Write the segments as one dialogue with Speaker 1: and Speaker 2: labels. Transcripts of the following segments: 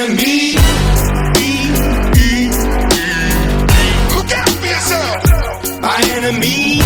Speaker 1: enemy. Look out for yourself. My enemy.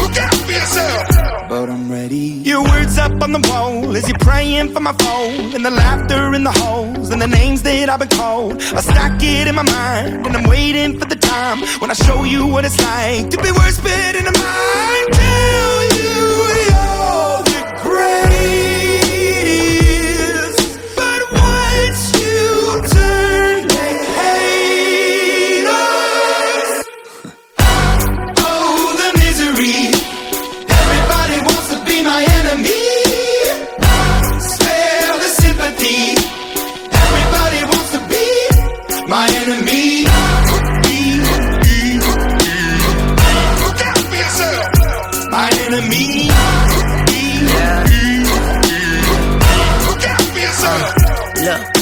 Speaker 1: Look out for yourself. But I'm ready. Your words up on the wall as you're praying for my phone. And the laughter in the holes and the names that I've been called. I stack it in my mind and I'm waiting for the time when I show you what it's like to be worse fit in a mind.
Speaker 2: Look,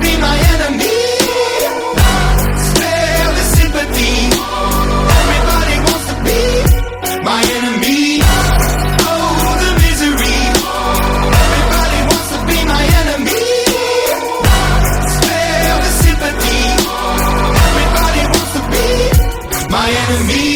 Speaker 1: be my enemy. Spare the sympathy. Everybody wants to be my enemy. Oh, the misery. Everybody wants to be my enemy. Spare the sympathy. Everybody wants to be my enemy.